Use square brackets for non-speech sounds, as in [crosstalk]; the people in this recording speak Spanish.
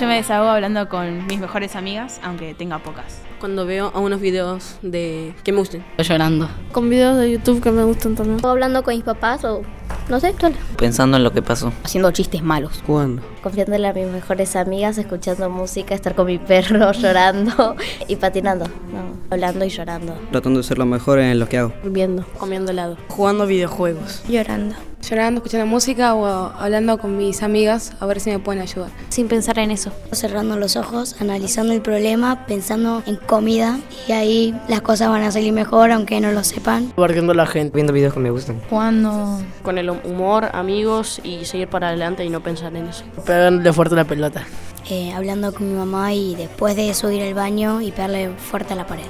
Yo me desahogo hablando con mis mejores amigas, aunque tenga pocas. Cuando veo a unos videos de que me gusten. Llorando. Con videos de YouTube que me gustan también. O hablando con mis papás o no sé, sola. Pensando en lo que pasó. Haciendo chistes malos. Jugando. Confiándole a mis mejores amigas, escuchando música, estar con mi perro [laughs] llorando y patinando. No, hablando y llorando. Tratando de ser lo mejor en lo que hago. Viendo, comiendo helado. Jugando videojuegos. Llorando. Llorando, escuchando música o hablando con mis amigas a ver si me pueden ayudar. Sin pensar en eso. Cerrando los ojos, analizando el problema, pensando en comida y ahí las cosas van a salir mejor aunque no lo sepan. Barriendo la gente, viendo videos que me gustan. Jugando. Con el humor, amigos y seguir para adelante y no pensar en eso. Pegándole fuerte la pelota. Eh, hablando con mi mamá y después de eso ir al baño y pegarle fuerte a la pared.